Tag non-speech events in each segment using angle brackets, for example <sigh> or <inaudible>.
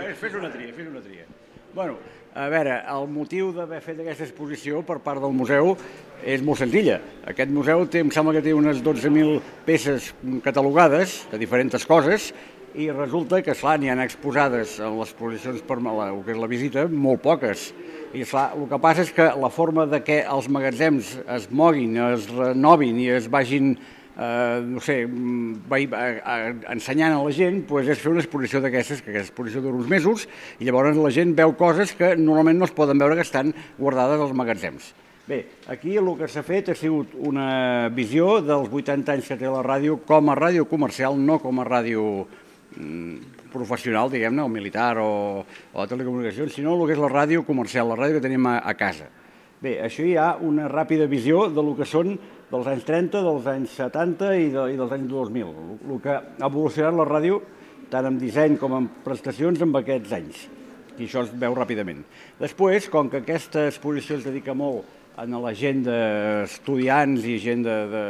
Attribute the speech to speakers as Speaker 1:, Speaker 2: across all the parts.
Speaker 1: Fes una tria, fes una tria. Bueno, a veure, el motiu d'haver fet aquesta exposició per part del museu és molt senzilla. Aquest museu té, em sembla que té unes 12.000 peces catalogades de diferents coses i resulta que, esclar, n'hi ha exposades en les exposicions per la, que és la visita molt poques. I, esclar, el que passa és que la forma de que els magatzems es moguin, es renovin i es vagin eh, no sé, a, a, ensenyant a la gent pues, és fer una exposició d'aquestes, que aquesta exposició dura uns mesos, i llavors la gent veu coses que normalment no es poden veure que estan guardades als magatzems. Bé, aquí el que s'ha fet ha sigut una visió dels 80 anys que té la ràdio com a ràdio comercial, no com a ràdio Mm, professional, diguem-ne, o militar o, o telecomunicacions, sinó el que és la ràdio comercial, la ràdio que tenim a, a casa. Bé, això hi ha una ràpida visió de lo que són dels anys 30, dels anys 70 i, de, i dels anys 2000, el, que ha evolucionat la ràdio tant en disseny com en prestacions en aquests anys. I això es veu ràpidament. Després, com que aquesta exposició es dedica molt a la gent d'estudiants i gent de, de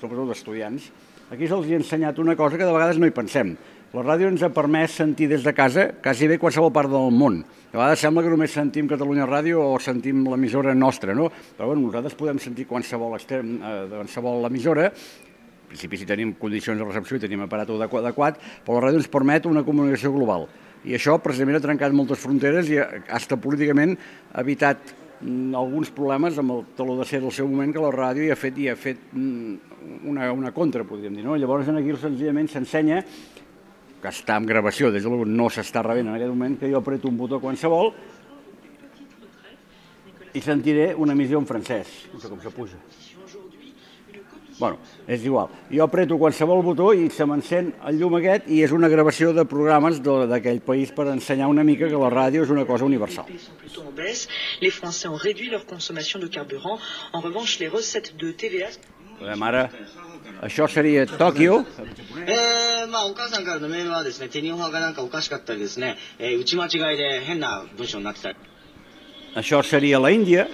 Speaker 1: sobretot d'estudiants, aquí se'ls ha ensenyat una cosa que de vegades no hi pensem, la ràdio ens ha permès sentir des de casa quasi bé qualsevol part del món. A vegades sembla que només sentim Catalunya Ràdio o sentim l'emissora nostra, no? Però bueno, nosaltres podem sentir qualsevol, extrem, eh, qualsevol emissora, en principi si tenim condicions de recepció i tenim aparat adequat, però la ràdio ens permet una comunicació global. I això precisament ha trencat moltes fronteres i hasta políticament ha evitat mm, alguns problemes amb el taló de ser del seu moment que la ràdio hi ha fet, hi ha fet mm, una, una contra, podríem dir. No? Llavors aquí senzillament s'ensenya que està en gravació, des de no s'està rebent en aquest moment, que jo apreto un botó qualsevol i sentiré una emissió en francès. No sé com se puja. Bueno, és igual. Jo apreto qualsevol botó i se m'encén el llum aquest i és una gravació de programes d'aquell país per ensenyar una mica que la ràdio és una cosa universal. Les Français ont réduit leur consommation de carburant. En revanche, les recettes de TVA... Podem ara això seria Tòquio. Eh, まあ、お母さんからのメールはですね、手日本がなんかおかしかったりですね、えー、打ち間違いで変な文章になってたり。Això seria la Índia.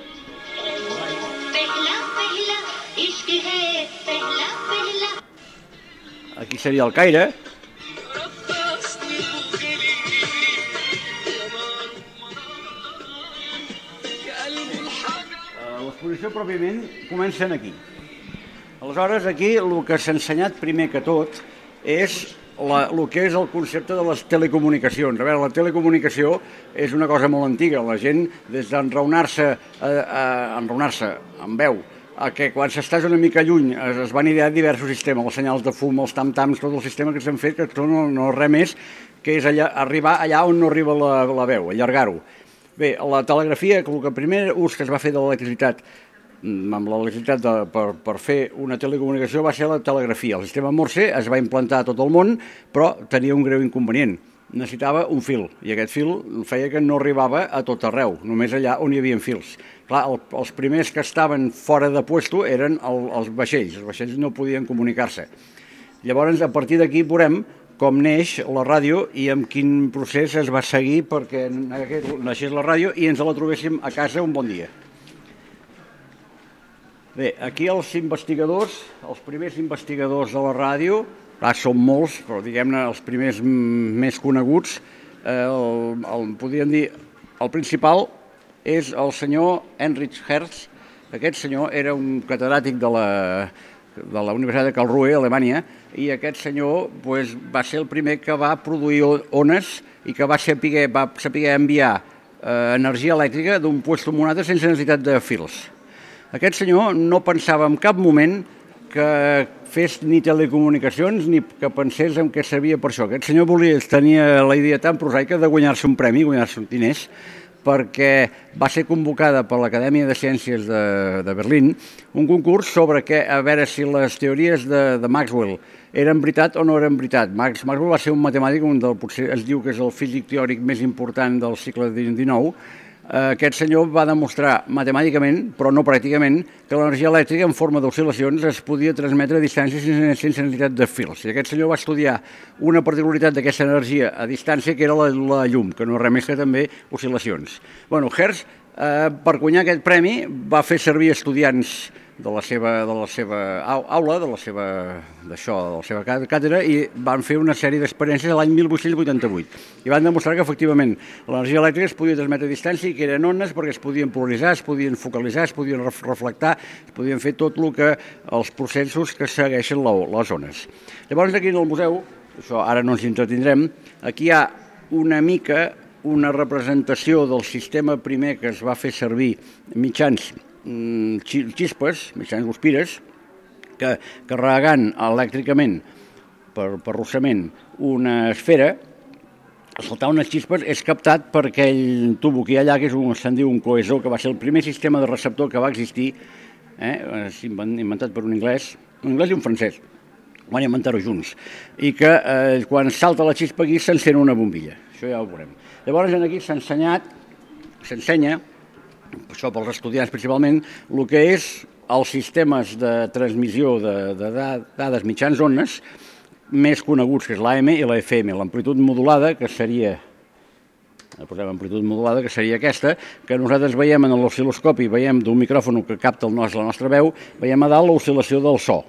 Speaker 1: Aquí seria el Caire. L'exposició pròpiament comença aquí. Aleshores, aquí el que s'ha ensenyat primer que tot és la, el que és el concepte de les telecomunicacions. A veure, la telecomunicació és una cosa molt antiga. La gent, des d'enraonar-se a, a enraonar-se amb veu, a que quan s'estàs una mica lluny es, es van idear diversos sistemes, els senyals de fum, els tam-tams, tot el sistema que s'han fet, que no, no res més que és allà, arribar allà on no arriba la, la veu, allargar-ho. Bé, la telegrafia, el que primer ús que es va fer de l'electricitat amb la necessitat de, per, per fer una telecomunicació va ser la telegrafia. El sistema Morse es va implantar a tot el món, però tenia un greu inconvenient. Necessitava un fil, i aquest fil feia que no arribava a tot arreu, només allà on hi havia fils. Clar, el, els primers que estaven fora de puesto eren el, els vaixells, els vaixells no podien comunicar-se. Llavors, a partir d'aquí veurem com neix la ràdio i amb quin procés es va seguir perquè naixés la ràdio i ens la trobéssim a casa un bon dia. Bé, aquí els investigadors, els primers investigadors de la ràdio, clar, són molts, però diguem-ne els primers més coneguts, eh, el, el, podríem dir, el principal és el senyor Heinrich Hertz. Aquest senyor era un catedràtic de la, de la Universitat de Karlsruhe, Alemanya, i aquest senyor pues, va ser el primer que va produir ones i que va saber, va saber enviar eh, energia elèctrica d'un lloc a un altre sense necessitat de fils. Aquest senyor no pensava en cap moment que fes ni telecomunicacions ni que pensés en què servia per això. Aquest senyor volia, tenia la idea tan prosaica de guanyar-se un premi, guanyar-se diners, perquè va ser convocada per l'Acadèmia de Ciències de, de Berlín un concurs sobre que, a veure si les teories de, de Maxwell eren veritat o no eren veritat. Max, Maxwell va ser un matemàtic, un del, potser es diu que és el físic teòric més important del segle XIX, aquest senyor va demostrar matemàticament, però no pràcticament, que l'energia elèctrica en forma d'oscil·lacions es podia transmetre a distància sense, sense necessitat de fils. I aquest senyor va estudiar una particularitat d'aquesta energia a distància, que era la, la llum, que no res més que també oscil·lacions. Bueno, Hertz, eh, per guanyar aquest premi, va fer servir estudiants de la seva, de la seva aula, de la seva, d'això, de la seva càtedra, i van fer una sèrie d'experiències l'any 1888. I van demostrar que, efectivament, l'energia elèctrica es podia transmetre a distància i que eren ones perquè es podien polaritzar, es podien focalitzar, es podien reflectar, es podien fer tot el que els processos que segueixen les ones. Llavors, aquí en el museu, això ara no ens entretindrem, aquí hi ha una mica una representació del sistema primer que es va fer servir mitjans xispes, mitjans guspires, que carregant elèctricament per, per rossament una esfera, saltar unes xispes és captat per aquell tubo que hi ha allà, que és un, se'n diu un coesó, que va ser el primer sistema de receptor que va existir, eh, inventat per un anglès, un anglès i un francès, van inventar-ho junts, i que eh, quan salta la xispa aquí s'encén una bombilla, això ja ho veurem. Llavors aquí s'ha ensenyat, s'ensenya això pels estudiants principalment, el que és els sistemes de transmissió de, de dades mitjans ones més coneguts, que és l'AM i la FM, l'amplitud modulada, que seria la posem amplitud modulada, que seria aquesta, que nosaltres veiem en l'oscil·loscopi, veiem d'un micròfon que capta el nostre, la nostra veu, veiem a dalt l'oscil·lació del so.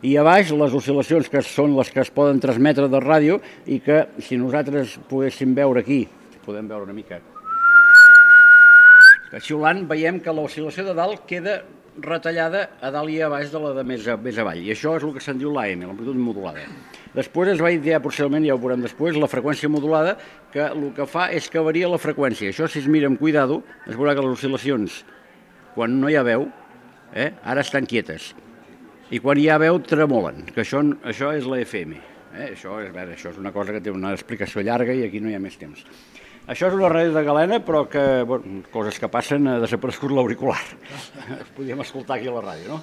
Speaker 1: I a baix les oscil·lacions que són les que es poden transmetre de ràdio i que si nosaltres poguéssim veure aquí, podem veure una mica, que xiulant veiem que l'oscil·lació de dalt queda retallada a dalt i a baix de la de més, a, més avall. I això és el que se'n diu l'AM, l'amplitud modulada. Després es va idear posteriorment, ja ho veurem després, la freqüència modulada, que el que fa és que varia la freqüència. Això, si es mira amb cuidado, es veurà que les oscil·lacions, quan no hi ha veu, eh, ara estan quietes. I quan hi ha veu, tremolen, que això, això és la FM. Eh? Això, és, veure, això és una cosa que té una explicació llarga i aquí no hi ha més temps. Això és una ràdio de galena, però que, bueno, coses que passen, ha desaparegut l'auricular. <laughs> Es escoltar aquí a la ràdio, no?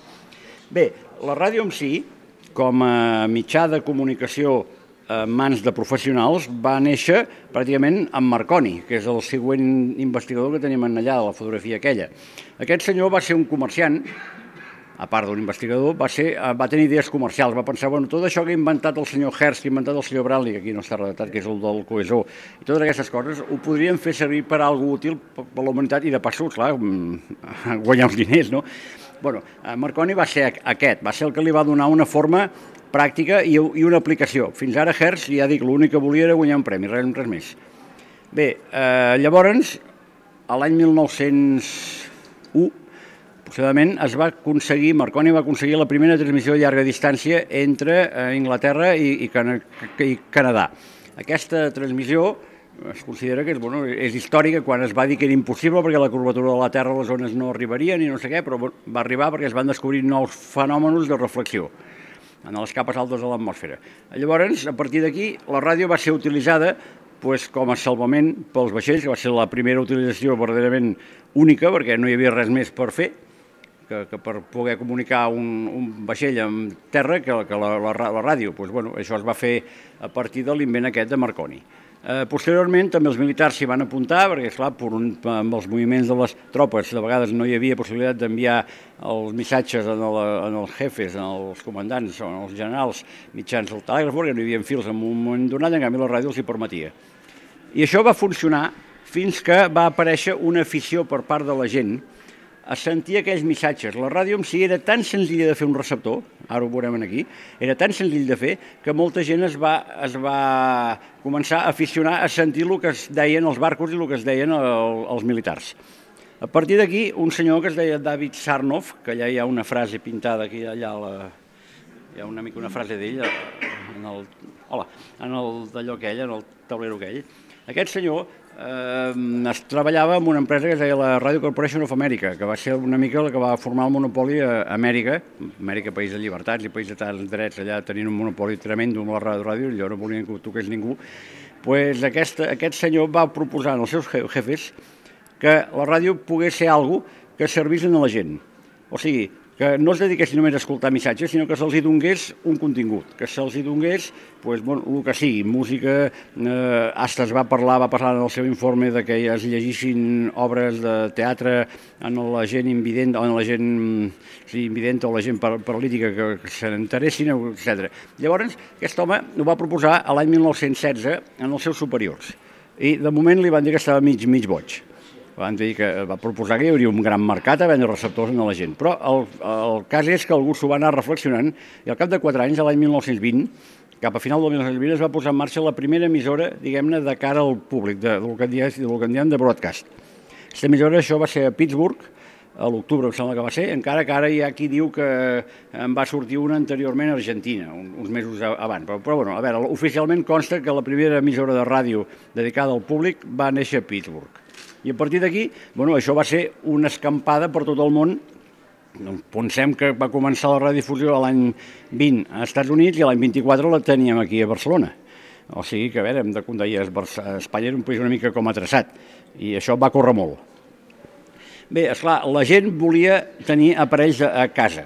Speaker 1: Bé, la ràdio en si, com a mitjà de comunicació en mans de professionals, va néixer pràcticament amb Marconi, que és el següent investigador que tenim allà de la fotografia aquella. Aquest senyor va ser un comerciant a part d'un investigador, va, ser, eh, va tenir idees comercials, va pensar, bueno, tot això que ha inventat el senyor Hertz, que ha inventat el senyor Branly, que aquí no està redactat, que és el del coesó, i totes aquestes coses, ho podríem fer servir per a alguna útil per la humanitat i de passut, clar, mm, <laughs> guanyar uns diners, no? Bueno, eh, Marconi va ser aquest, va ser el que li va donar una forma pràctica i, i una aplicació. Fins ara Hertz, ja dic, l'únic que volia era guanyar un premi, res, res més. Bé, eh, llavors, a l'any 1901, aproximadament es va aconseguir, Marconi va aconseguir la primera transmissió a llarga distància entre eh, Inglaterra i, i, Can i Canadà. Aquesta transmissió es considera que és, bueno, és històrica quan es va dir que era impossible perquè la curvatura de la Terra a les zones no arribaria ni no sé què, però va arribar perquè es van descobrir nous fenòmenos de reflexió en les capes altes de l'atmosfera. Llavors, a partir d'aquí, la ràdio va ser utilitzada pues, com a salvament pels vaixells, que va ser la primera utilització verdaderament única, perquè no hi havia res més per fer, que, que per poder comunicar un, un vaixell en terra que, que la, la, la ràdio. Pues, bueno, això es va fer a partir de l'invent aquest de Marconi. Eh, posteriorment també els militars s'hi van apuntar perquè, esclar, per un, amb els moviments de les tropes de vegades no hi havia possibilitat d'enviar els missatges en, el, en els jefes, en els comandants o en els generals mitjans del telègraf, perquè no hi havia fils en un moment donat, en canvi la ràdio els hi permetia. I això va funcionar fins que va aparèixer una afició per part de la gent sentir aquells missatges. La ràdio en si era tan senzilla de fer un receptor, ara ho veurem aquí, era tan senzill de fer que molta gent es va, es va començar a aficionar a sentir el que es deien els barcos i el que es deien el, els militars. A partir d'aquí, un senyor que es deia David Sarnoff, que allà hi ha una frase pintada aquí, allà la, hi ha una mica una frase d'ell, en el, hola, en el d'allò aquell, en el taulero aquell, aquest senyor eh, es treballava en una empresa que es deia la Radio Corporation of America, que va ser una mica la que va formar el monopoli a Amèrica, Amèrica, país de llibertats i país de tants drets, allà tenint un monopoli tremendo amb la ràdio, allò no volien que ho toqués ningú, pues aquesta, aquest senyor va proposar als seus jefes que la ràdio pogués ser algo que servís a la gent. O sigui, que no es dediquessin només a escoltar missatges, sinó que se'ls hi donés un contingut, que se'ls hi donés pues, bueno, el que sigui, música, eh, hasta es va parlar, va parlar en el seu informe de que es llegissin obres de teatre en la gent invident, en la gent sí, invident o la gent paralítica que, que se n'interessin, etc. Llavors, aquest home ho va proposar l'any 1916 en els seus superiors i de moment li van dir que estava mig, mig boig van dir que va proposar que hi hauria un gran mercat a vendre receptors a la gent. Però el, el cas és que algú s'ho va anar reflexionant i al cap de 4 anys, l'any 1920, cap a final del 1920 es va posar en marxa la primera emissora, diguem-ne, de cara al públic, de, del, que en diem de broadcast. Aquesta emissora, això va ser a Pittsburgh, a l'octubre, em sembla que va ser, encara que ara hi ha qui diu que en va sortir una anteriorment a Argentina, uns mesos abans. Però, però bueno, a veure, oficialment consta que la primera emissora de ràdio dedicada al públic va néixer a Pittsburgh. I a partir d'aquí, bueno, això va ser una escampada per tot el món. Doncs pensem que va començar la radiodifusió l'any 20 als Estats Units i l'any 24 la teníem aquí a Barcelona. O sigui que, a veure, hem de condeir, Espanya era un país una mica com a traçat i això va córrer molt. Bé, esclar, la gent volia tenir aparells a, a casa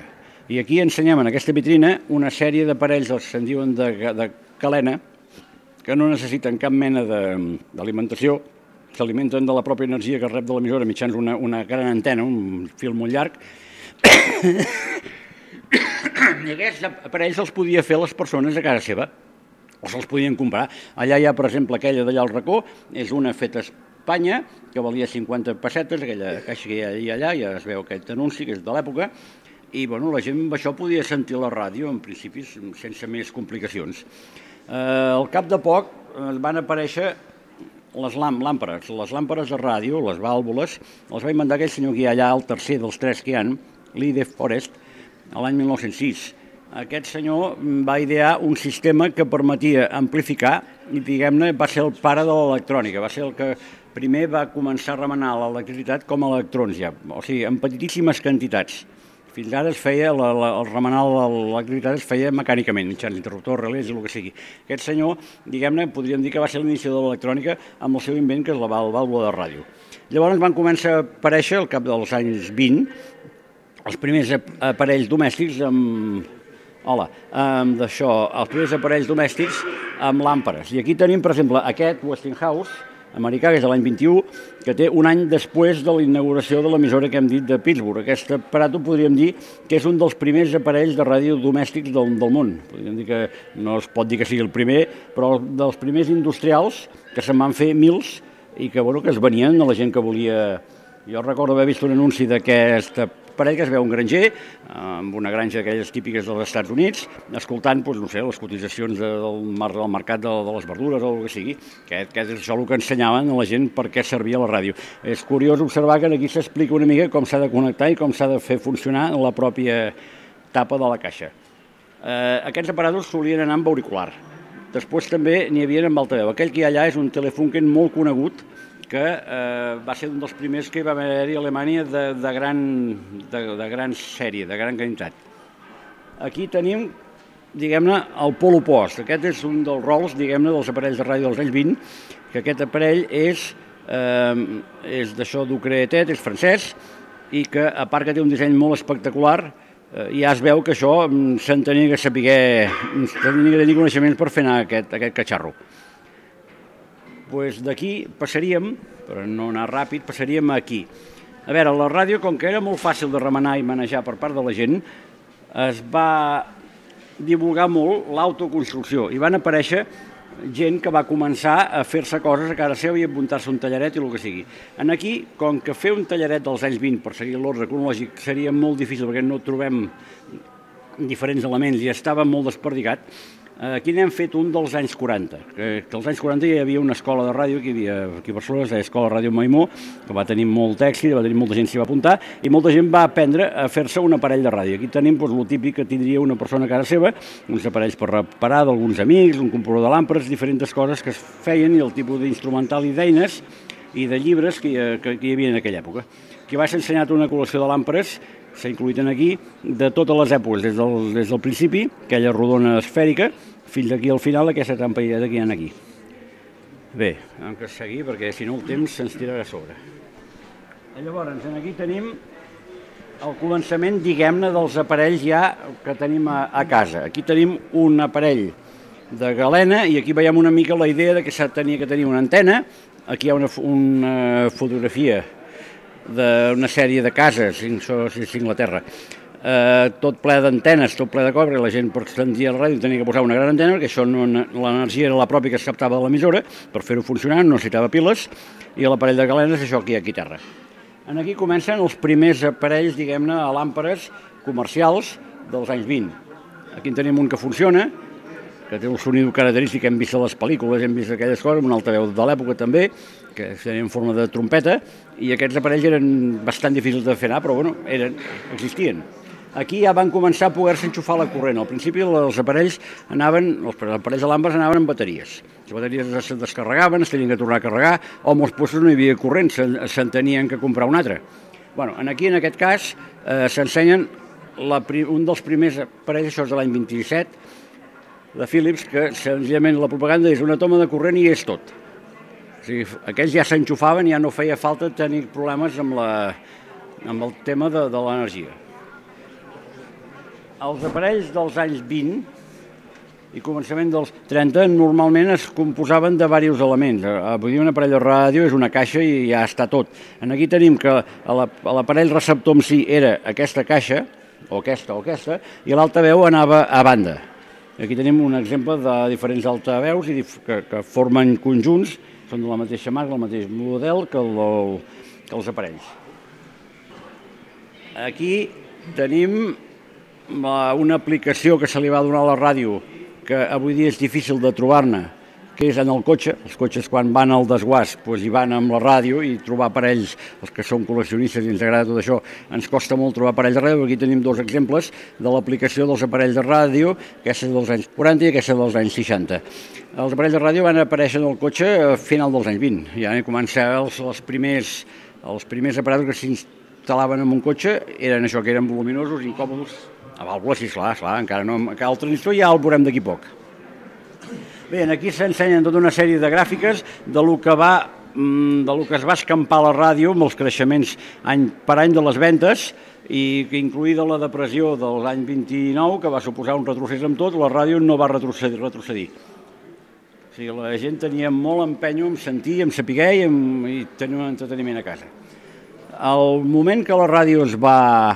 Speaker 1: i aquí ensenyem en aquesta vitrina una sèrie d'aparells, els se'n diuen de, de calena, que no necessiten cap mena d'alimentació, s'alimenten de la pròpia energia que rep de l'emissora mitjans una, una gran antena, un fil molt llarg, <coughs> i aquests aparells els podia fer les persones a casa seva, o se'ls podien comprar. Allà hi ha, per exemple, aquella d'allà al racó, és una feta a Espanya, que valia 50 pessetes, aquella caixa que hi ha allà, ja es veu aquest anunci, que és de l'època, i bueno, la gent amb això podia sentir la ràdio, en principi, sense més complicacions. Eh, al cap de poc eh, van aparèixer les làmperes, les làmperes de ràdio, les vàlvules, les va inventar aquell senyor que hi ha allà, el tercer dels tres que hi ha, Lee de Forest, l'any 1906. Aquest senyor va idear un sistema que permetia amplificar i, diguem-ne, va ser el pare de l'electrònica, va ser el que primer va començar a remenar l'electricitat com a electrons ja, o sigui, en petitíssimes quantitats. Fins ara es feia, la, la, el remenar l'activitat es feia mecànicament, mitjans interruptors, relés i el que sigui. Aquest senyor, diguem-ne, podríem dir que va ser l'inici de l'electrònica amb el seu invent, que és la vàlvula de ràdio. Llavors van començar a aparèixer, al cap dels anys 20, els primers aparells domèstics amb... Hola, amb d'això, els primers aparells domèstics amb làmperes. I aquí tenim, per exemple, aquest Westinghouse, americà, que és l'any 21, que té un any després de la inauguració de l'emissora que hem dit de Pittsburgh. Aquest aparat podríem dir que és un dels primers aparells de ràdio domèstics del, del món. Podríem dir que no es pot dir que sigui el primer, però dels primers industrials que se'n van fer mils i que, bueno, que es venien a la gent que volia... Jo recordo haver vist un anunci d'aquest parell que es veu un granger, amb una granja d'aquelles típiques dels Estats Units, escoltant, doncs, no sé, les cotitzacions del, mar, del mercat de, de les verdures o el que sigui, que, que és això el que ensenyaven a la gent per què servia la ràdio. És curiós observar que aquí s'explica una mica com s'ha de connectar i com s'ha de fer funcionar la pròpia tapa de la caixa. Eh, aquests aparatos solien anar amb auricular. Després també n'hi havia amb altaveu. Aquell que hi ha allà és un Telefunken molt conegut, que eh, va ser un dels primers que va haver-hi a Alemanya de, de, gran, de, de gran sèrie, de gran qualitat. Aquí tenim, diguem-ne, el pol opost. Aquest és un dels rols, diguem-ne, dels aparells de ràdio dels anys 20, que aquest aparell és, eh, és d'això d'Ucreatet, és francès, i que, a part que té un disseny molt espectacular, eh, ja es veu que això mm, se'n tenia que saber, se'n tenia que tenir coneixements per fer anar aquest, aquest catxarro pues d'aquí passaríem, per no anar ràpid, passaríem aquí. A veure, la ràdio, com que era molt fàcil de remenar i manejar per part de la gent, es va divulgar molt l'autoconstrucció i van aparèixer gent que va començar a fer-se coses a casa seva i apuntar-se un tallaret i el que sigui. En aquí, com que fer un tallaret dels anys 20 per seguir l'ordre cronològic seria molt difícil perquè no trobem diferents elements i estava molt desperdigat, aquí n'hem fet un dels anys 40, que, que als anys 40 hi havia una escola de ràdio que hi havia aquí a Barcelona, deia Escola Ràdio Maimó, que va tenir molt èxit, va tenir molta gent s'hi va apuntar, i molta gent va aprendre a fer-se un aparell de ràdio. Aquí tenim doncs, el típic que tindria una persona a casa seva, uns aparells per reparar d'alguns amics, un comprador de làmperes, diferents coses que es feien i el tipus d'instrumental i d'eines i de llibres que, que, que hi havia en aquella època. Aquí va ser ensenyat una col·lecció de làmperes s'ha incluït en aquí, de totes les èpoques, des del, des del principi, aquella rodona esfèrica, fins aquí al final aquesta trampelleta que hi ha aquí. Bé, hem que seguir perquè si no el temps se'ns tirarà a sobre. I llavors, aquí tenim el començament, diguem-ne, dels aparells ja que tenim a, a casa. Aquí tenim un aparell de galena i aquí veiem una mica la idea de que s'ha tenia que tenir una antena. Aquí hi ha una, una fotografia d'una sèrie de cases, això és Inglaterra, eh, tot ple d'antenes, tot ple de cobre, i la gent per sentir el ràdio tenia que posar una gran antena, perquè això no, l'energia era la pròpia que es captava de l'emissora, per fer-ho funcionar no necessitava piles, i l'aparell de galenes, això aquí, aquí a terra. En aquí comencen els primers aparells, diguem-ne, a làmperes comercials dels anys 20. Aquí en tenim un que funciona, que té un sonido característic, hem vist a les pel·lícules, hem vist aquelles coses, un altaveu de l'època també, que tenia en forma de trompeta, i aquests aparells eren bastant difícils de fer anar, però bueno, eren, existien. Aquí ja van començar a poder-se enxufar la corrent. Al principi els aparells anaven, els aparells de làmpades anaven amb bateries. Les bateries es descarregaven, es tenien que tornar a carregar, o molts puestos no hi havia corrent, se'n tenien que comprar un altre. Bueno, aquí, en aquest cas, eh, s'ensenyen un dels primers aparells, això és de l'any 27, de Philips, que senzillament la propaganda és una toma de corrent i és tot. O sigui, aquells ja s'enxufaven, ja no feia falta tenir problemes amb, la, amb el tema de, de l'energia. Els aparells dels anys 20 i començament dels 30 normalment es composaven de diversos elements. Eh, vull dir, un aparell de ràdio és una caixa i ja està tot. En aquí tenim que l'aparell receptor en si era aquesta caixa, o aquesta o aquesta, i l'altaveu anava a banda. Aquí tenim un exemple de diferents altaveus i que, que formen conjunts, són de la mateixa marca, el mateix model que, el, que els aparells. Aquí tenim una aplicació que se li va donar a la ràdio que avui dia és difícil de trobar-ne, que és en el cotxe. Els cotxes quan van al desguàs doncs hi van amb la ràdio i trobar aparells, els que som col·leccionistes i ens agrada tot això, ens costa molt trobar aparells de ràdio. Aquí tenim dos exemples de l'aplicació dels aparells de ràdio, aquesta és dels anys 40 i aquesta dels anys 60. Els aparells de ràdio van aparèixer en el cotxe a final dels anys 20. Ja van començar els, els primers els primers aparells que s'instal·laven en un cotxe eren això, que eren voluminosos, incòmodes, a vàlvules, sí, clar, clar, encara no, el transistor ja el veurem d'aquí poc. Bé, aquí s'ensenyen tota una sèrie de gràfiques de lo que va mm, de lo que es va escampar a la ràdio amb els creixements any per any de les ventes i que incluïda la depressió de l'any 29, que va suposar un retrocés amb tot, la ràdio no va retrocedir. retrocedir. O sigui, la gent tenia molt empenyo en sentir, en saber i, en, i tenir un entreteniment a casa. Al moment que la ràdio es va,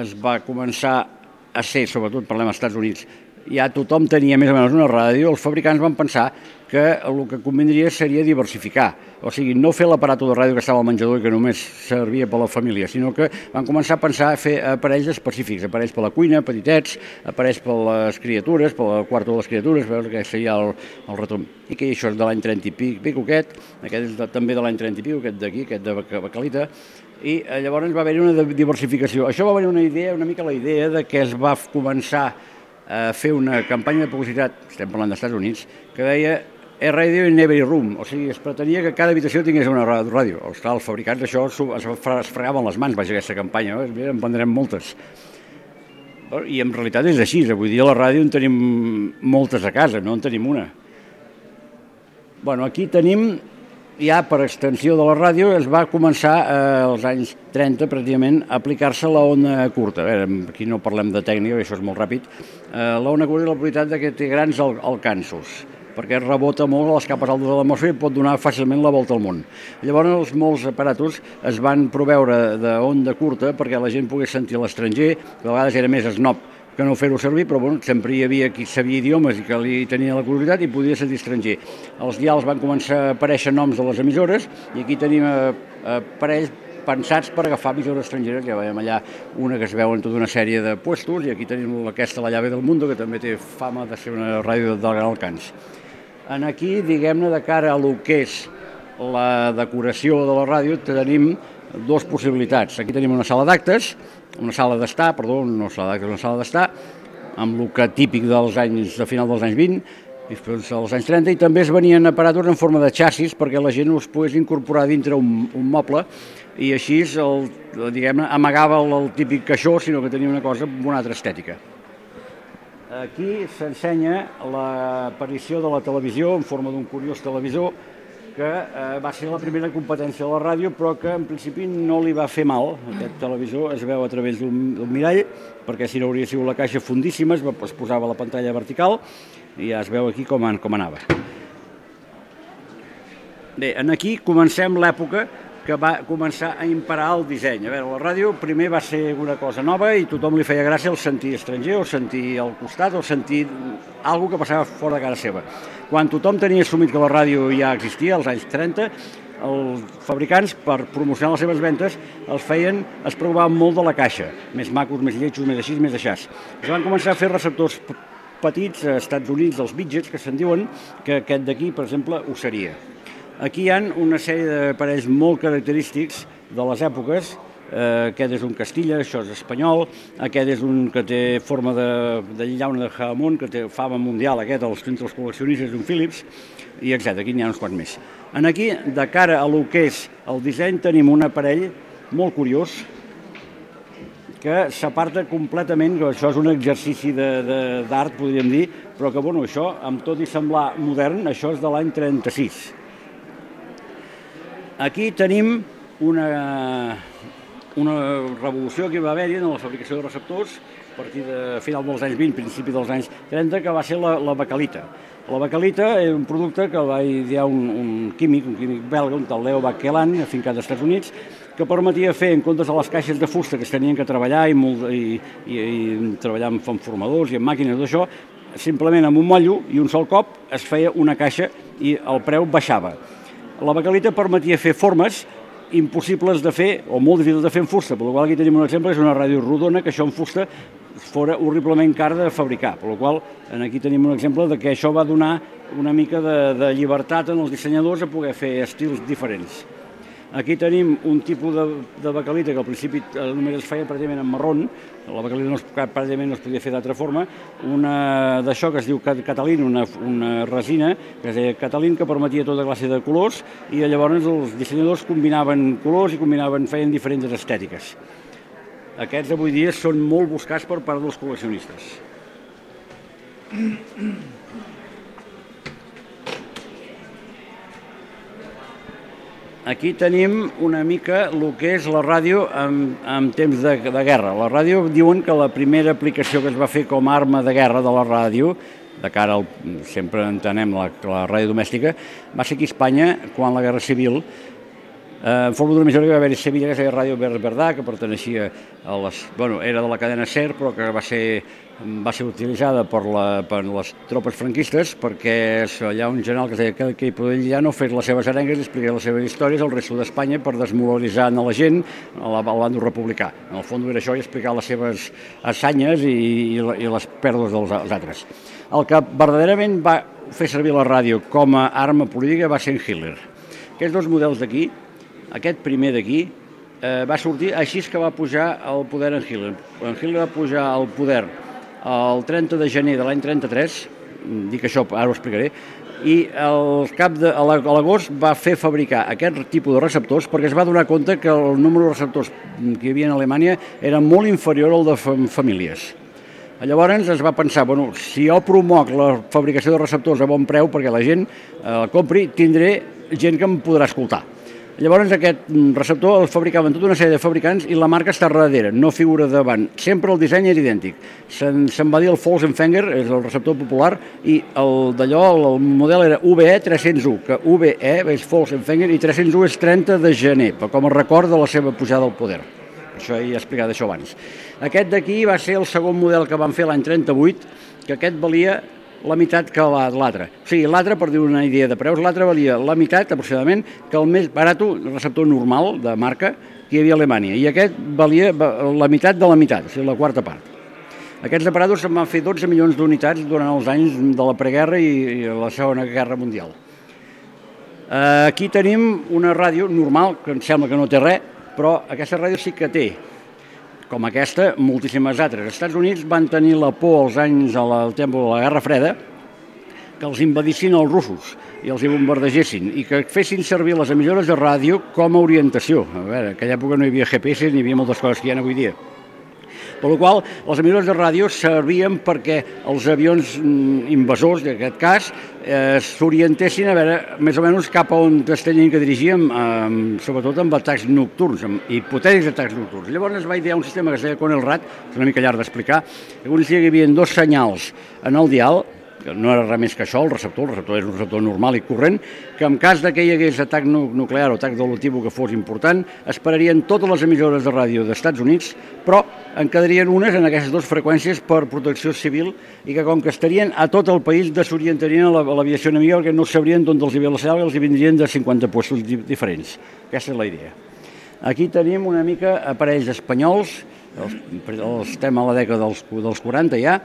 Speaker 1: es va començar a ser, sobretot parlem als Estats Units, ja tothom tenia més o menys una ràdio, els fabricants van pensar que el que convindria seria diversificar, o sigui, no fer l'aparato de ràdio que estava al menjador i que només servia per la família, sinó que van començar a pensar a fer aparells específics, aparells per la cuina, petitets, aparells per les criatures, per la quarta de les criatures, veus que seria el, el retorn. I que això és de l'any 30 i pic, pic aquest, aquest és de, també de l'any 30 i pic, aquest d'aquí, aquest de Bacalita, i eh, llavors va haver-hi una diversificació. Això va haver una idea, una mica la idea de que es va començar a fer una campanya de publicitat, estem parlant dels Estats Units, que deia a radio in every room, o sigui, es pretenia que cada habitació tingués una ràdio. Els, els fabricants d'això es fregaven les mans, vaja, aquesta campanya, eh? en prendrem moltes. I en realitat és així, avui dia la ràdio en tenim moltes a casa, no en tenim una. Bueno, aquí tenim ja per extensió de la ràdio es va començar eh, als anys 30 pràcticament a aplicar-se la ona curta. A veure, aquí no parlem de tècnica, això és molt ràpid. Eh, la ona curta la propietat de que té grans al alcanços perquè rebota molt a les capes altes de l'atmosfera i pot donar fàcilment la volta al món. Llavors els molts aparatos es van proveure d'onda curta perquè la gent pogués sentir l'estranger, a vegades era més snob que no fer-ho servir, però bueno, sempre hi havia qui sabia idiomes i que li tenia la curiositat i podia ser estranger. Els dials van començar a aparèixer noms de les emissores i aquí tenim eh, aparells pensats per agafar emissores estrangeres, ja veiem allà una que es veu en tota una sèrie de puestos i aquí tenim aquesta La llave del mundo que també té fama de ser una ràdio de gran alcance. En aquí, diguem-ne, de cara a lo que és la decoració de la ràdio, tenim dues possibilitats. Aquí tenim una sala d'actes, una sala d'estar, perdó, no sala d'actes, una sala d'estar, amb el que típic dels anys, de final dels anys 20, i dels anys 30, i també es venien aparadors en forma de xassis perquè la gent us pogués incorporar dintre un, un moble i així el, diguem amagava el, el típic caixó, sinó que tenia una cosa amb una altra estètica. Aquí s'ensenya l'aparició de la televisió en forma d'un curiós televisor que eh, va ser la primera competència de la ràdio, però que en principi no li va fer mal. Aquest televisor es veu a través d'un mirall, perquè si no hauria sigut la caixa fundíssima, es, es posava la pantalla vertical i ja es veu aquí com, com anava. Bé, en aquí comencem l'època que va començar a imparar el disseny. A veure, la ràdio primer va ser una cosa nova i tothom li feia gràcia el sentir estranger o sentir al costat o sentir alguna que passava fora de casa seva. Quan tothom tenia assumit que la ràdio ja existia, als anys 30, els fabricants, per promocionar les seves ventes, els feien, es preocupaven molt de la caixa, més macos, més lletjos, més així, més així. Es van començar a fer receptors petits a Estats Units, els widgets, que se'n diuen, que aquest d'aquí, per exemple, ho seria. Aquí hi ha una sèrie d'aparells molt característics de les èpoques, eh, aquest és un Castilla, això és espanyol, aquest és un que té forma de, de llauna de jamón, que té fama mundial, aquest, els, entre els col·leccionistes d'un Philips, i etc. Aquí n'hi ha uns quants més. En aquí, de cara a lo que és el disseny, tenim un aparell molt curiós, que s'aparta completament, que això és un exercici d'art, podríem dir, però que, bueno, això, amb tot i semblar modern, això és de l'any 36 Aquí tenim una, una revolució que va haver-hi en la fabricació de receptors a partir de final dels anys 20, principi dels anys 30, que va ser la, la bacalita. La bacalita és un producte que va idear un, un químic, un químic belga, un tal Leo Baquelan, afincat als Estats Units, que permetia fer, en comptes de les caixes de fusta que es tenien que treballar i, i, i, i treballar amb formadors i amb màquines d'això, simplement amb un mollo i un sol cop es feia una caixa i el preu baixava. La bacalita permetia fer formes impossibles de fer, o molt difícils de fer en fusta, per la qual aquí tenim un exemple, és una ràdio rodona, que això en fusta fora horriblement car de fabricar, per la qual aquí tenim un exemple de que això va donar una mica de, de llibertat en els dissenyadors a poder fer estils diferents. Aquí tenim un tipus de, de bacalita que al principi eh, només es feia pràcticament en marron, la bacalita no es, pràcticament no es podia fer d'altra forma, una d'això que es diu catalín, una, una resina que es deia catalín que permetia tota classe de colors i llavors els dissenyadors combinaven colors i combinaven, feien diferents estètiques. Aquests avui dia són molt buscats per part dels col·leccionistes. Aquí tenim una mica el que és la ràdio en, en temps de, de guerra. La ràdio diuen que la primera aplicació que es va fer com a arma de guerra de la ràdio, de cara al, sempre entenem la, la ràdio domèstica, va ser aquí a Espanya quan la Guerra Civil Eh, en forma d'una emissora que va haver a Sevilla, que deia Ràdio Verdà, que perteneixia a les... Bueno, era de la cadena SER, però que va ser, va ser utilitzada per, la, per les tropes franquistes perquè allà un general que es deia que, que ja no fes les seves arengues i expliqués les seves històries al resto d'Espanya per desmoralitzar a la gent al bàndol republicà. En el fons era això i explicar les seves assanyes i, i, i les pèrdues dels altres. El que verdaderament va fer servir la ràdio com a arma política va ser en Hitler. Aquests dos models d'aquí, aquest primer d'aquí eh, va sortir així que va pujar al poder en Hitler. En Hitler va pujar al poder el 30 de gener de l'any 33, dic això, ara ho explicaré, i al cap de, a l'agost va fer fabricar aquest tipus de receptors perquè es va donar compte que el número de receptors que hi havia en Alemanya era molt inferior al de famílies. Llavors es va pensar, bueno, si jo promoc la fabricació de receptors a bon preu perquè la gent eh, compri, tindré gent que em podrà escoltar. Llavors aquest receptor el fabricaven tota una sèrie de fabricants i la marca està darrere, no figura davant. Sempre el disseny era idèntic. Se'n se va dir el Folsenfanger, és el receptor popular, i el d'allò, el, el model era VE 301, que VE és Folsenfanger i 301 és 30 de gener, com a record de la seva pujada al poder. Això ja he explicat això abans. Aquest d'aquí va ser el segon model que van fer l'any 38, que aquest valia la meitat que l'altre. O sigui, l'altre, per dir una idea de preus, l'altre valia la meitat aproximadament que el més barat, receptor normal de marca que hi havia a Alemanya. I aquest valia la meitat de la meitat, o sigui, la quarta part. Aquests aparatos se'n van fer 12 milions d'unitats durant els anys de la preguerra i, i la Segona Guerra Mundial. Eh, aquí tenim una ràdio normal, que em sembla que no té res, però aquesta ràdio sí que té com aquesta, moltíssimes altres. Els Estats Units van tenir la por als anys al temps de la Guerra Freda que els invadissin els russos i els hi bombardegessin i que fessin servir les emissores de ràdio com a orientació. A veure, en aquella època no hi havia GPS ni hi havia moltes coses que hi ha avui dia. Per la qual les emissores de ràdio servien perquè els avions mm, invasors, en aquest cas, eh, s'orientessin a veure més o menys cap a on es tenien que dirigir, amb, sobretot amb atacs nocturns, amb hipotètics atacs nocturns. Llavors es va idear un sistema que es deia Conelrad, és una mica llarg d'explicar, que hi havia dos senyals en el dial, que no era res més que això, el receptor, el receptor és un receptor normal i corrent, que en cas que hi hagués atac nuclear o atac de que fos important, es pararien totes les emissores de ràdio dels Estats Units, però en quedarien unes en aquestes dues freqüències per protecció civil i que com que estarien a tot el país desorientarien a l'aviació enemiga perquè no sabrien d'on els hi ve la senyal i els hi vindrien de 50 puestos diferents. Aquesta és la idea. Aquí tenim una mica aparells espanyols, els, els estem a la dècada dels, dels 40 ja,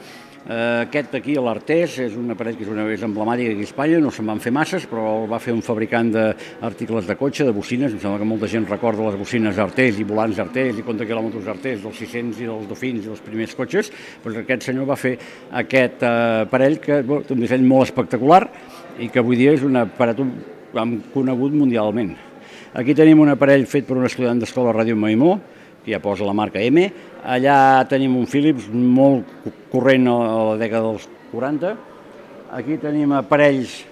Speaker 1: Eh, aquest aquí, l'Artés, és un aparell que és una és emblemàtic aquí a Espanya, no se'n van fer masses, però el va fer un fabricant d'articles de cotxe, de bocines, em sembla que molta gent recorda les bocines Artés i volants Artés i compta quilòmetres Artés dels 600 i dels Dofins i dels primers cotxes, doncs aquest senyor va fer aquest eh, aparell que bo, té un disseny molt espectacular i que avui dia és un aparat conegut mundialment. Aquí tenim un aparell fet per un estudiant d'escola Ràdio Maimó, ja posa la marca M. Allà tenim un Philips molt corrent a la dècada dels 40. Aquí tenim aparells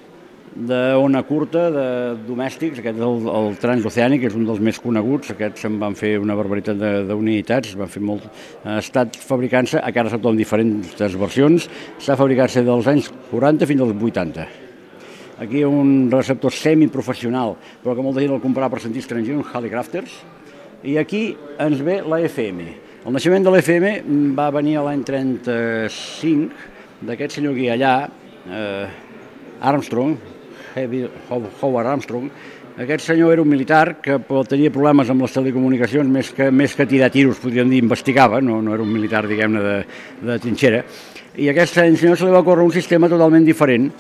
Speaker 1: d'ona curta, de domèstics, aquest és el, el transoceànic, és un dels més coneguts, aquests se'n van fer una barbaritat d'unitats, van fer molt... Ha estat fabricant-se, encara s'ha en diferents versions, s'ha fabricat-se dels anys 40 fins als 80. Aquí hi ha un receptor semiprofessional, però que molta gent el comprava per sentir estranger, un Hallicrafters, i aquí ens ve la FM. El naixement de l'FM va venir l'any 35 d'aquest senyor que hi allà, eh, Armstrong, Howard Armstrong. Aquest senyor era un militar que tenia problemes amb les telecomunicacions més que, més que tirar tiros, podríem dir, investigava, no, no era un militar, diguem-ne, de, de trinxera. I a aquest senyor se li va córrer un sistema totalment diferent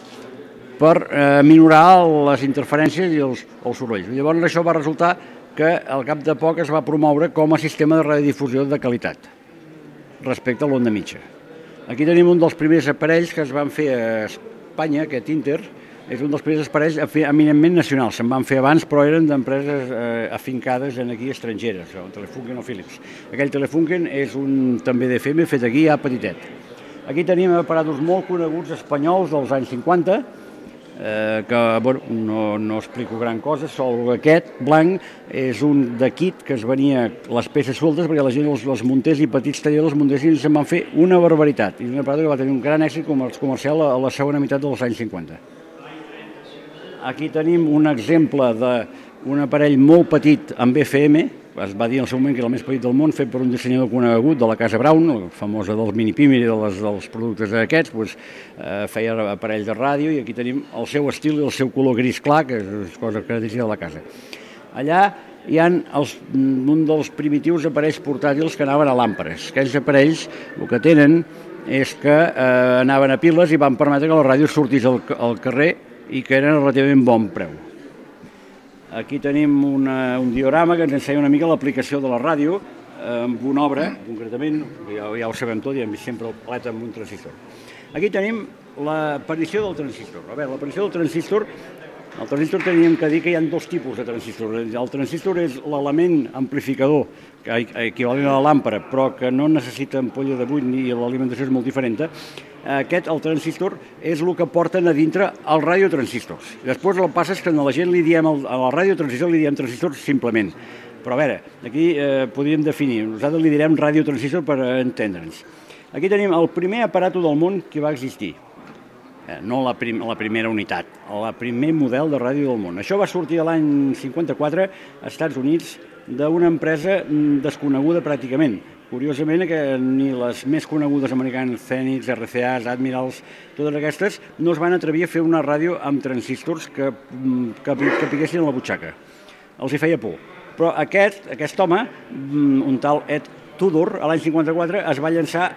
Speaker 1: per eh, minorar les interferències i els, els sorolls. Llavors això va resultar que al cap de poc es va promoure com a sistema de radiodifusió de qualitat respecte a l'onda mitja. Aquí tenim un dels primers aparells que es van fer a Espanya, aquest Inter, és un dels primers aparells eminentment nacionals. Se'n van fer abans, però eren d'empreses eh, afincades en aquí estrangeres, el Telefunken o Philips. Aquell Telefunken és un també d'FM fet aquí a petitet. Aquí tenim aparatos molt coneguts espanyols dels anys 50, eh, que bueno, no, no explico gran cosa, sol aquest blanc és un de kit que es venia les peces soltes perquè la gent els, els muntés i petits i se'n van fer una barbaritat i una que va tenir un gran èxit comercial a, la segona meitat dels anys 50. Aquí tenim un exemple d'un aparell molt petit amb FM, es va dir en el seu moment que era el més petit del món, fet per un dissenyador conegut de la Casa Brown, la famosa dels mini-pimi i de les, dels productes aquests, doncs, eh, feia aparells de ràdio i aquí tenim el seu estil i el seu color gris clar, que és cosa característica de la casa. Allà hi ha els, un dels primitius aparells portàtils que anaven a làmpares. Aquells aparells el que tenen és que eh, anaven a piles i van permetre que la ràdio sortís al, al carrer i que eren relativament bon preu. Aquí tenim una, un diorama que ens ensenya una mica l'aplicació de la ràdio eh, amb una obra, concretament, ja, ja ho sabem tot, i hem vist sempre el plet amb un transistor. Aquí tenim l'aparició del transistor. A veure, l'aparició del transistor el transistor teníem que dir que hi ha dos tipus de transistor. El transistor és l'element amplificador equivalent a la làmpara, però que no necessita ampolla de buit ni l'alimentació és molt diferent. Aquest, el transistor, és el que porten a dintre els radiotransistors. Després el que passa és que a la gent li diem, a la radiotransistor li diem transistors simplement. Però a veure, aquí eh, podríem definir, nosaltres li direm radiotransistor per entendre'ns. Aquí tenim el primer aparato del món que va existir, Eh, no la, prim, la primera unitat, el primer model de ràdio del món. Això va sortir l'any 54 als Estats Units d'una empresa mm, desconeguda pràcticament. Curiosament, que ni les més conegudes americanes, Zenith, RCAs, Admirals, totes aquestes, no es van atrevir a fer una ràdio amb transistors que, mm, que, que piquessin a la butxaca. Els hi feia por. Però aquest, aquest home, mm, un tal Ed Tudor, a l'any 54, es va llançar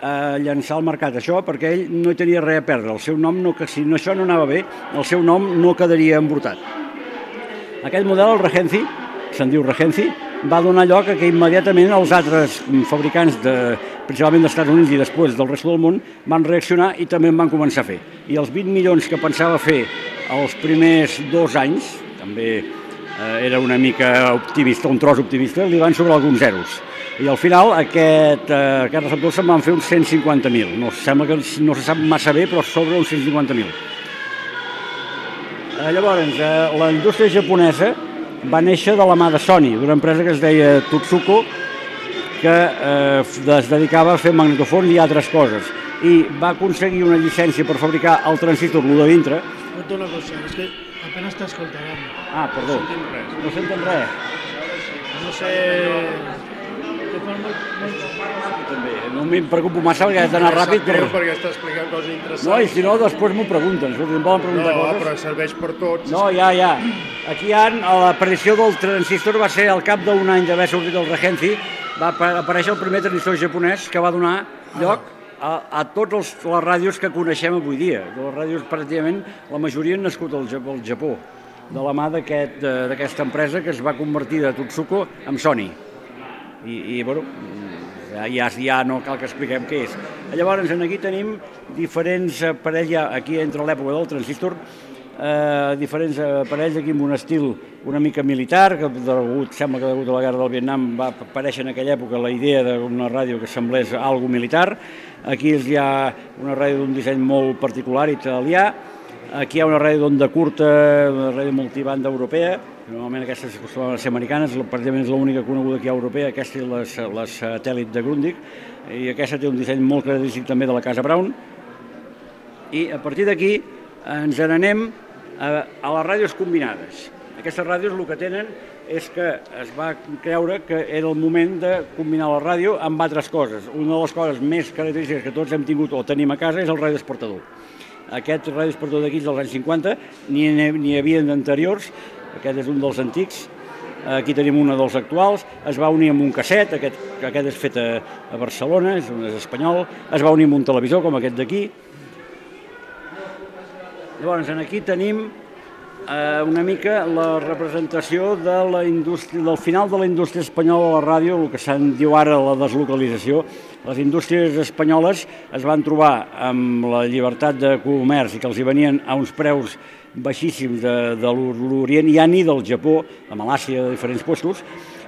Speaker 1: a llançar al mercat això perquè ell no tenia res a perdre. El seu nom, no, que si no, això no anava bé, el seu nom no quedaria embrutat. Aquest model, el Regency, se'n diu Regency, va donar lloc a que immediatament els altres fabricants, de, principalment dels Estats Units i després del rest del món, van reaccionar i també en van començar a fer. I els 20 milions que pensava fer els primers dos anys, també eh, era una mica optimista, un tros optimista, li van sobre alguns zeros i al final aquest, eh, aquest receptor se'n van fer uns 150.000. No, sembla que no se sap massa bé, però sobre uns 150.000. Eh, llavors, eh, la indústria japonesa va néixer de la mà de Sony, d'una empresa que es deia Tutsuko, que eh, es dedicava a fer magnetofons i altres coses. i va aconseguir una llicència per fabricar el transistor, el de dintre.
Speaker 2: Escolta una cosa, és que apenas t'escoltarem.
Speaker 1: Ah, perdó.
Speaker 3: No sentim res.
Speaker 1: No senten res.
Speaker 2: No sé... Molt.
Speaker 1: També. No m'hi preocupo massa perquè haig d'anar ràpid. Però...
Speaker 3: perquè està explicant coses interessants.
Speaker 1: No, i si no, després m'ho pregunten. Escolta, em poden preguntar
Speaker 3: no,
Speaker 1: coses?
Speaker 3: però serveix per tots.
Speaker 1: No, ja, ja. Aquí hi ha, a l'aparició del transistor va ser al cap d'un any d'haver sortit el Regency, va apa- aparèixer el primer transistor japonès que va donar lloc a, a tots els, les ràdios que coneixem avui dia. De les ràdios, pràcticament, la majoria han nascut al Japó, al Japó de la mà d'aquest, eh, d'aquesta empresa que es va convertir de Tutsuko en Sony. I, i bueno, ja, ja, no cal que expliquem què és. Llavors, aquí tenim diferents aparells, ja aquí entre l'època del transistor, eh, diferents aparells aquí amb un estil una mica militar, que degut, sembla que degut a la guerra del Vietnam va aparèixer en aquella època la idea d'una ràdio que semblés algo militar. Aquí hi ha una ràdio d'un disseny molt particular, italià, Aquí hi ha una ràdio d'onda curta, una ràdio multibanda europea, normalment aquestes acostumen a ser americanes, pràcticament és l'única coneguda que hi ha europea, aquesta és la, la satèl·lit de Grundig, i aquesta té un disseny molt característic també de la Casa Brown, i a partir d'aquí ens n'anem a, a les ràdios combinades. Aquestes ràdios el que tenen és que es va creure que era el moment de combinar la ràdio amb altres coses. Una de les coses més característiques que tots hem tingut o tenim a casa és el radioexportador. Aquest radioexportador d'aquí dels anys 50, n'hi n'hi havia d'anteriors, aquest és un dels antics, aquí tenim un dels actuals, es va unir amb un casset, aquest, aquest és fet a, a Barcelona, és, un, és espanyol, es va unir amb un televisor com aquest d'aquí, Llavors, en aquí tenim eh, una mica la representació de la indústria, del final de la indústria espanyola de la ràdio, el que se'n diu ara la deslocalització. Les indústries espanyoles es van trobar amb la llibertat de comerç i que els hi venien a uns preus baixíssims de, de l'Orient, ja ni del Japó, de Malàcia, de diferents puestos,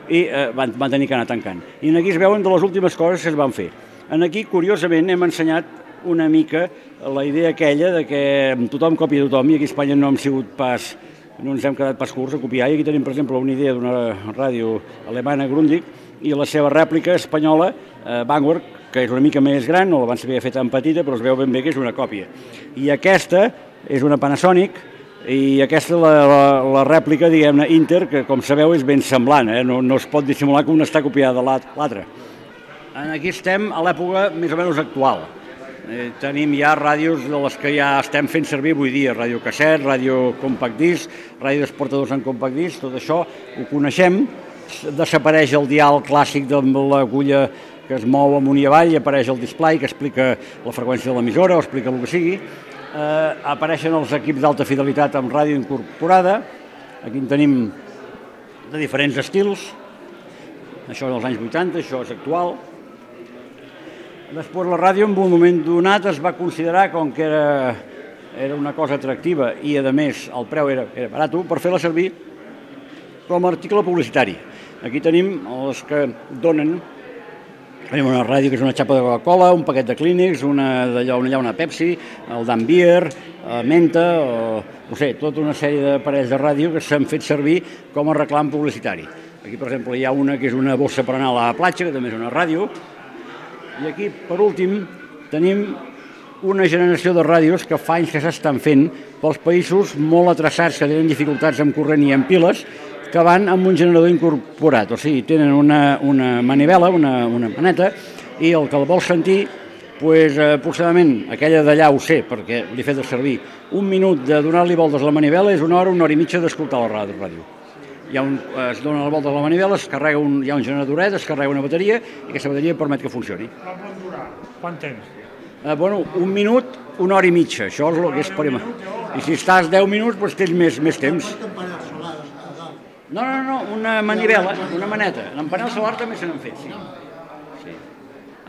Speaker 1: i eh, van, van tenir que anar tancant. I aquí es veuen de les últimes coses que es van fer. En aquí, curiosament, hem ensenyat una mica la idea aquella de que tothom copia tothom i aquí a Espanya no hem sigut pas, no ens hem quedat pas curts a copiar i aquí tenim, per exemple, una idea d'una ràdio alemana, Grundig, i la seva rèplica espanyola, eh, Vanguard, que és una mica més gran, no la van saber fer tan petita, però es veu ben bé que és una còpia. I aquesta és una Panasonic, i aquesta la, la, la rèplica, diguem-ne, Inter, que com sabeu és ben semblant, eh? no, no es pot dissimular que una està copiada de l'alt- l'altra. Aquí estem a l'època més o menys actual. Eh, tenim ja ràdios de les que ja estem fent servir avui dia, ràdio casset, ràdio compact disc, ràdio exportadors en compact disc, tot això ho coneixem, desapareix el dial clàssic de l'agulla que es mou amunt i avall i apareix el display que explica la freqüència de l'emissora o explica el que sigui. Eh, apareixen els equips d'alta fidelitat amb ràdio incorporada, aquí en tenim de diferents estils, això és dels anys 80, això és actual, Després la ràdio en un moment donat es va considerar com que era, era una cosa atractiva i a més el preu era, era barat per fer-la servir com a article publicitari. Aquí tenim els que donen Tenim una ràdio que és una xapa de Coca-Cola, un paquet de Kleenex, una d'allò, una llauna Pepsi, el Dan Beer, eh, Menta, o, no sé, tota una sèrie d'aparells de ràdio que s'han fet servir com a reclam publicitari. Aquí, per exemple, hi ha una que és una bossa per anar a la platja, que també és una ràdio, i aquí, per últim, tenim una generació de ràdios que fa anys que s'estan fent pels països molt atreçats que tenen dificultats amb corrent i amb piles, que van amb un generador incorporat, o sigui, tenen una, una manivela, una, una maneta, i el que el vol sentir, pues, eh, aproximadament, aquella d'allà ho sé, perquè l'he fet servir, un minut de donar-li voltes a la manivela és una hora, una hora i mitja d'escoltar la ràdio. ràdio. Hi ha un, es dona la volta a la manivela, es carrega un, hi ha un generadoret, es carrega una bateria i aquesta bateria permet que funcioni.
Speaker 4: Quan pot durar? Quant temps?
Speaker 1: Eh, bueno, un minut, una hora i mitja, això és el que és per I si estàs 10 minuts, doncs tens més, més temps. No, no, no, una manivela, una maneta. En panel solar també se n'han fet, sí. sí.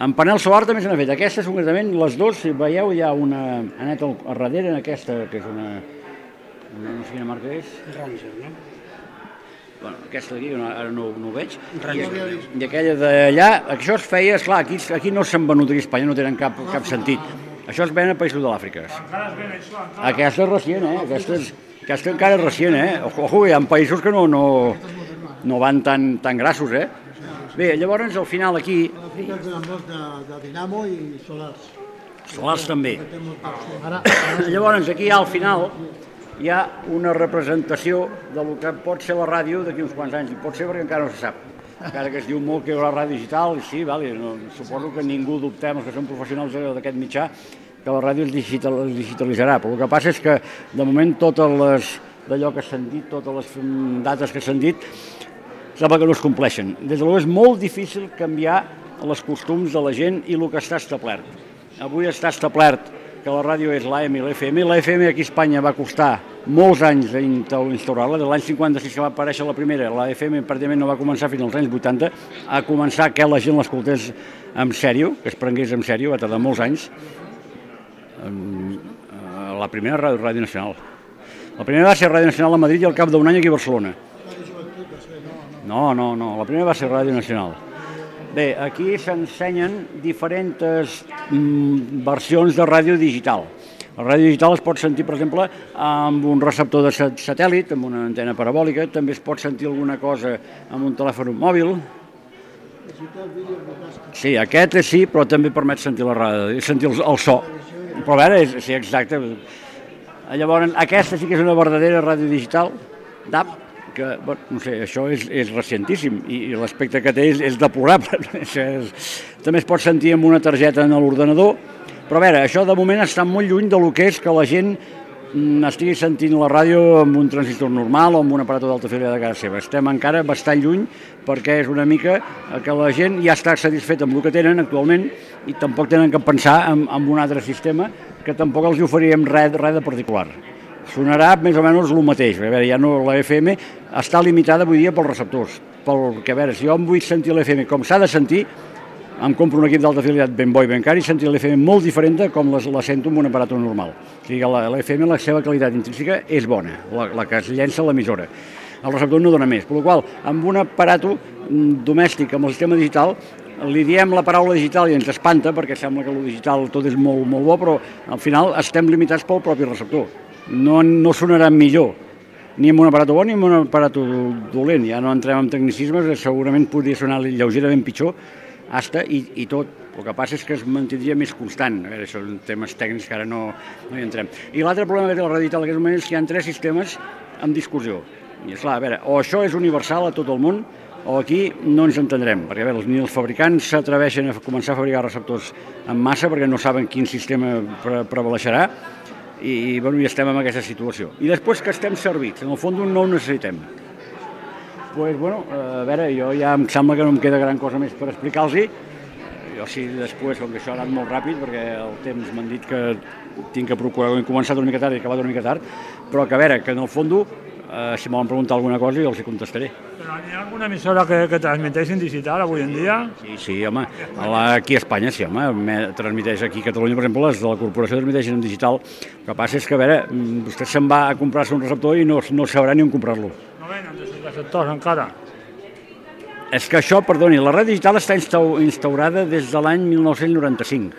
Speaker 1: En panel solar també se n'han fet. Aquestes, concretament, les dues, si veieu, hi ha una aneta al al darrere, en aquesta, que és una... una no sé quina marca és.
Speaker 2: Ranger, no?
Speaker 1: Bueno, aquesta d'aquí, no, ara no, no ho veig. I, I aquella d'allà, això es feia, esclar, aquí, aquí no s'han venut aquí a Espanya, no tenen cap, cap sentit. Això es ven a països de l'Àfrica.
Speaker 4: Encara es ven això, encara.
Speaker 1: Aquesta és recient, eh? Aquesta, és, aquesta encara és recient, eh? Ojo, hi ha països que no, no, no van tan, tan grassos, eh? Bé, llavors al final aquí,
Speaker 5: L'Àfrica de, de dinamo i solars.
Speaker 1: Solars també. <coughs>
Speaker 2: Ara,
Speaker 1: Llavors, aquí al final hi ha una representació de lo que pot ser la ràdio d'aquí uns quants anys. Pot ser perquè encara no se sap. Encara que es diu molt que hi haurà ràdio digital, i sí, vale, no, suposo que ningú dubtem, els que són professionals d'aquest mitjà, que la ràdio es, digital, digitalitzarà. Però el que passa és que, de moment, totes les d'allò que s'han dit, totes les dates que s'han dit, sembla que no es compleixen. Des de és molt difícil canviar els costums de la gent i el que està establert. Avui està establert que la ràdio és l'AM i l'FM. L'FM aquí a Espanya va costar molts anys instaurar-la. De l'any 56 que va aparèixer la primera, la FM pràcticament no va començar fins als anys 80, a començar que la gent l'escoltés en sèrio, que es prengués en sèrio, va tardar molts anys. Em, eh, La primera Ràdio, Ràdio Nacional. La primera va ser Ràdio Nacional a Madrid i al cap d'un any aquí a Barcelona. No, no, no, la primera va ser Ràdio Nacional. Bé, aquí s'ensenyen diferents mm, versions de ràdio digital. La ràdio digital es pot sentir, per exemple, amb un receptor de sa- satèl·lit, amb una antena parabòlica, també es pot sentir alguna cosa amb un telèfon mòbil. Sí, aquest sí, però també permet sentir la ràdio, sentir el, el so. Però a veure, és, sí, exacte. Llavors, aquesta sí que és una verdadera ràdio digital, d'app, que, bueno, no sé, això és, és recientíssim i, i l'aspecte que té és, és deplorable. <laughs> És, també es pot sentir amb una targeta en l'ordenador, però a veure, això de moment està molt lluny de lo que és que la gent estigui sentint la ràdio amb un transistor normal o amb un aparato d'alta fidelitat de casa seva. Estem encara bastant lluny perquè és una mica que la gent ja està satisfeta amb el que tenen actualment i tampoc tenen que pensar en, en un altre sistema que tampoc els oferíem res, res de particular. Sonarà més o menys el mateix. A veure, ja no, la FM està limitada avui dia pels receptors. Perquè, a veure, si jo em vull sentir la FM com s'ha de sentir, em compro un equip d'alta fidelitat ben bo i ben car i sentir la FM molt diferent de com les, la sento amb un aparato normal. O sigui que la, la seva qualitat intrínseca és bona, la, la que es llença a l'emissora. El receptor no dona més, per la qual amb un aparato mm, domèstic, amb el sistema digital, li diem la paraula digital i ens espanta perquè sembla que el digital tot és molt, molt bo, però al final estem limitats pel propi receptor. No, no sonarà millor ni amb un aparato bo ni amb un aparato dolent. Ja no entrem en tecnicismes, segurament podria sonar lleugerament pitjor, hasta i, i tot. El que passa és que es mantindria més constant. A veure, són temes tècnics que ara no, no hi entrem. I l'altre problema que té ràdio digital en aquest moment és que hi ha tres sistemes en discussió. I esclar, a veure, o això és universal a tot el món, o aquí no ens entendrem, perquè veure, ni els fabricants s'atreveixen a començar a fabricar receptors en massa perquè no saben quin sistema pre prevaleixerà, i, i, bueno, i estem en aquesta situació. I després que estem servits, en el fons no ho necessitem. Pues, bueno, a veure, jo ja em sembla que no em queda gran cosa més per explicar-los. Jo sí, després, com que això ha anat molt ràpid, perquè el temps m'han dit que tinc que procurar, he començat una mica tard i acabat una mica tard, però que a veure, que en el fons, eh, si volen preguntar alguna cosa, jo els hi contestaré.
Speaker 4: Però hi ha alguna emissora que, que transmeteix en digital avui en dia?
Speaker 1: Sí, sí, home, a la, aquí a Espanya, sí, home, me- transmiteix aquí a Catalunya, per exemple, les de la corporació transmeteixen en digital. El que passa és que, a veure, mm, vostè se'n va a comprar-se un receptor i no, no sabrà ni on comprar-lo.
Speaker 4: No venen de receptors encara.
Speaker 1: És que això, perdoni, la ràdio digital està instau- instaurada des de l'any 1995.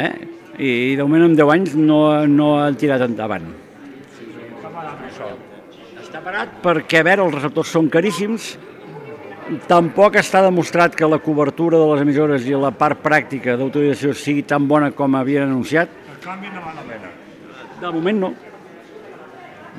Speaker 1: Eh? I, I de moment en 10 anys no, no ha tirat endavant. Està parat perquè, a veure, els receptors són caríssims, tampoc està demostrat que la cobertura de les emissores i la part pràctica d'autorització sigui tan bona com havien anunciat.
Speaker 4: El canvi no val la pena.
Speaker 1: De moment no.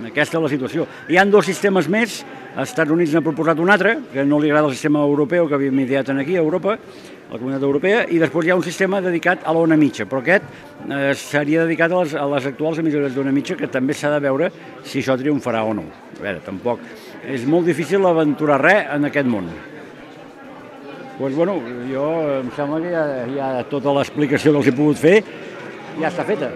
Speaker 1: Aquesta és la situació. Hi han dos sistemes més, els Estats Units n'ha proposat un altre, que no li agrada el sistema europeu que havíem ideat aquí a Europa, a la comunitat europea, i després hi ha un sistema dedicat a l'ona mitja, però aquest eh, seria dedicat a les, a les actuals emissores d'ona mitja, que també s'ha de veure si això triomfarà o no. A veure, tampoc. És molt difícil aventurar res en aquest món. Doncs, bueno, jo em sembla que ja, ja tota l'explicació que els he pogut fer ja està feta.